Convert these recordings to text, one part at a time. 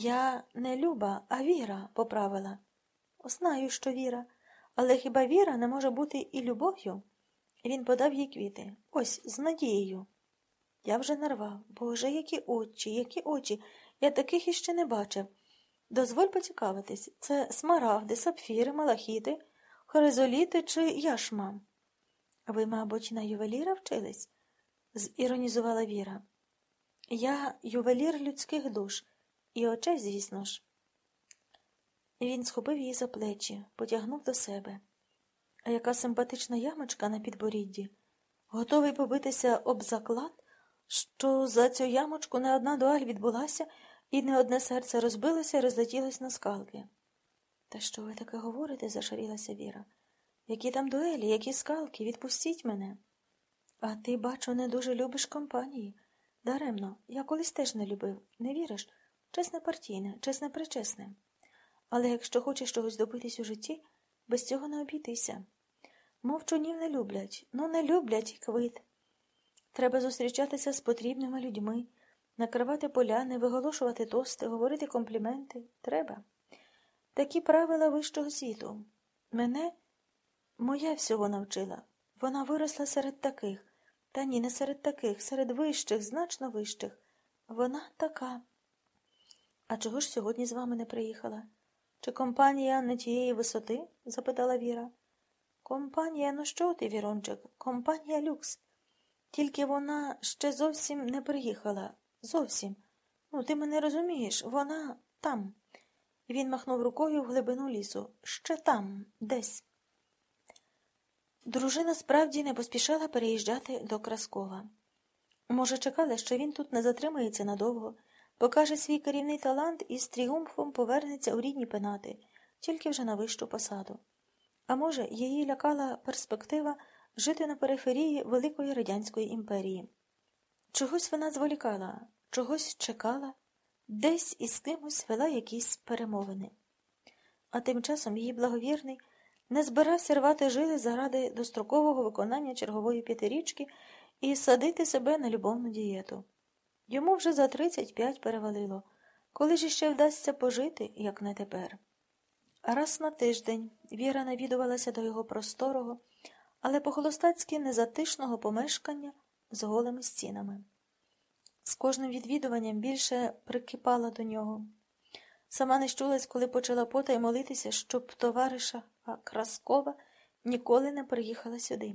Я не Люба, а Віра, поправила. Знаю, що Віра, але хіба Віра не може бути і любов'ю? Він подав їй квіти. Ось, з надією. Я вже нарвав. Боже, які очі, які очі. Я таких іще не бачив. Дозволь поцікавитись, це смарагди, сапфіри, малахіти, хоризоліти чи яшма? Ви, мабуть, на ювеліра вчились? зіронізувала Віра. Я ювелір людських душ і очей, звісно ж. Він схопив її за плечі, потягнув до себе. А яка симпатична ямочка на підборідді, готовий побитися об заклад, що за цю ямочку не одна дуаль відбулася, і не одне серце розбилося і розлетілось на скалки. Та що ви таке говорите? зашарілася Віра. Які там дуелі, які скалки, відпустіть мене. А ти, бачу, не дуже любиш компанії. Даремно, я колись теж не любив, не віриш? Чесне партійне, чесне причесне. Але якщо хочеш чогось добитись у житті, без цього не обійтися. Мовчунів не люблять, ну не люблять квит. Треба зустрічатися з потрібними людьми, накривати поляни, виголошувати тости, говорити компліменти. Треба. Такі правила вищого світу. Мене моя всього навчила. Вона виросла серед таких. Та ні, не серед таких, серед вищих, значно вищих. Вона така. А чого ж сьогодні з вами не приїхала? Чи компанія не тієї висоти? запитала Віра. Компанія, ну що ти, Вірончик? Компанія люкс. Тільки вона ще зовсім не приїхала. Зовсім. Ну, ти мене розумієш, вона там. І Він махнув рукою в глибину лісу. Ще там, десь. Дружина справді не поспішала переїжджати до Краскова. Може, чекала, що він тут не затримається надовго, покаже свій керівний талант і з тріумфом повернеться у рідні пенати, тільки вже на вищу посаду. А може, її лякала перспектива жити на периферії Великої Радянської імперії. Чогось вона зволікала, чогось чекала, десь із кимось вела якісь перемовини. А тим часом її благовірний не збирався рвати жили заради дострокового виконання чергової п'ятирічки і садити себе на любовну дієту. Йому вже за 35 перевалило, коли ж іще вдасться пожити, як не тепер. Раз на тиждень Віра навідувалася до його просторого, але по-холостацьки незатишного помешкання з голими стінами. З кожним відвідуванням більше прикипала до нього. Сама не щулась, коли почала потай молитися, щоб товариша Краскова ніколи не приїхала сюди.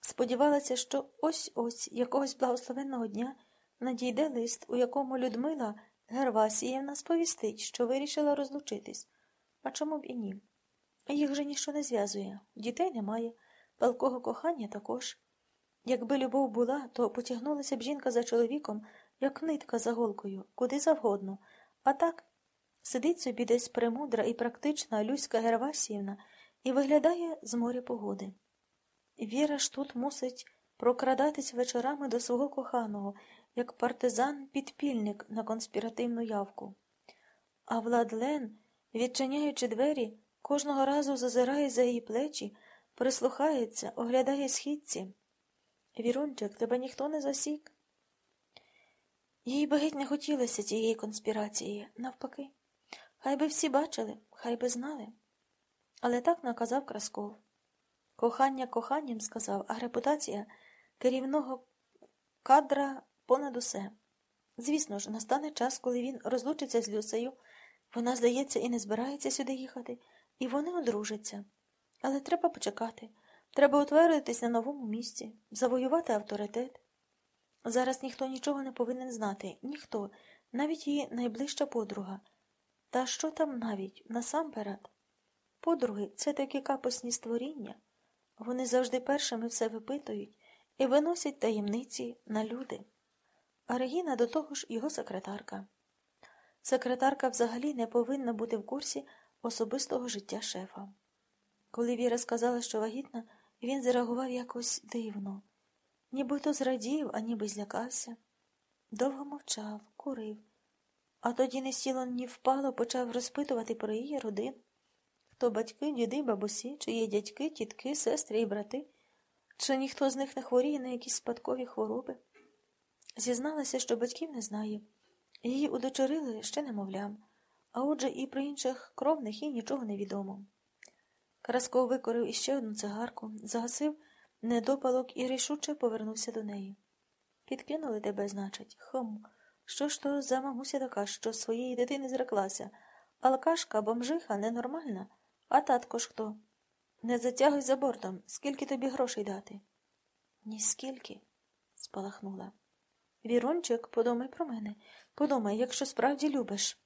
Сподівалася, що ось ось якогось благословенного дня надійде лист, у якому Людмила Гервасіївна сповістить, що вирішила розлучитись. А чому б і ні? Їх же ніщо не зв'язує, дітей немає, палкого кохання також. Якби любов була, то потягнулася б жінка за чоловіком, як нитка за голкою, куди завгодно. А так сидить собі десь премудра і практична Люська Гервасіївна і виглядає з моря погоди. Віра ж тут мусить прокрадатись вечорами до свого коханого, як партизан-підпільник на конспіративну явку. А Владлен, відчиняючи двері, кожного разу зазирає за її плечі, прислухається, оглядає східці. Вірунчик, тебе ніхто не засік. Їй би геть не хотілося цієї конспірації, навпаки. Хай би всі бачили, хай би знали. Але так наказав Красков. Кохання коханням сказав, а репутація керівного кадра понад усе. Звісно ж, настане час, коли він розлучиться з Люсею, вона, здається, і не збирається сюди їхати, і вони одружаться. Але треба почекати. Треба утвердитись на новому місці, завоювати авторитет. Зараз ніхто нічого не повинен знати, ніхто, навіть її найближча подруга. Та що там навіть насамперед? Подруги це такі капосні створіння. Вони завжди першими все випитують і виносять таємниці на люди. А Регіна до того ж його секретарка. Секретарка взагалі не повинна бути в курсі особистого життя шефа. Коли Віра сказала, що вагітна, він зареагував якось дивно, нібито зрадів, а ніби злякався. Довго мовчав, курив, а тоді не сіло ні впало, почав розпитувати про її родину. Хто батьки, діди, бабусі, чи є дядьки, тітки, сестри і брати, чи ніхто з них не хворіє на якісь спадкові хвороби. Зізналася, що батьків не знає. Її удочерили ще немовлям. а отже і про інших кровних їй нічого не відомо. Карасков викорив іще одну цигарку, загасив недопалок і рішуче повернувся до неї. Підкинули тебе, значить. Хм, що ж то за мамуся така, що своєї дитини зреклася, алкашка, бомжиха ненормальна, а татко ж хто? Не затягуй за бортом, скільки тобі грошей дати? Ні скільки, спалахнула. Вірончик, подумай про мене, подумай, якщо справді любиш.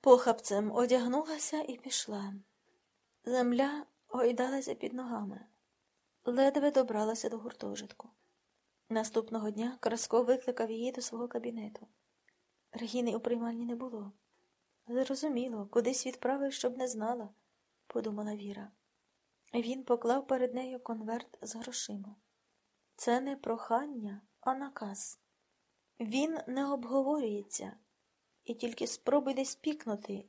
Похапцем одягнулася і пішла. Земля гойдалася під ногами. Ледве добралася до гуртожитку. Наступного дня Красков викликав її до свого кабінету. Регіни у приймальні не було. Зрозуміло, кудись відправив, щоб не знала, подумала Віра. Він поклав перед нею конверт з грошима. Це не прохання, а наказ. Він не обговорюється, і тільки спробуй десь пікнути,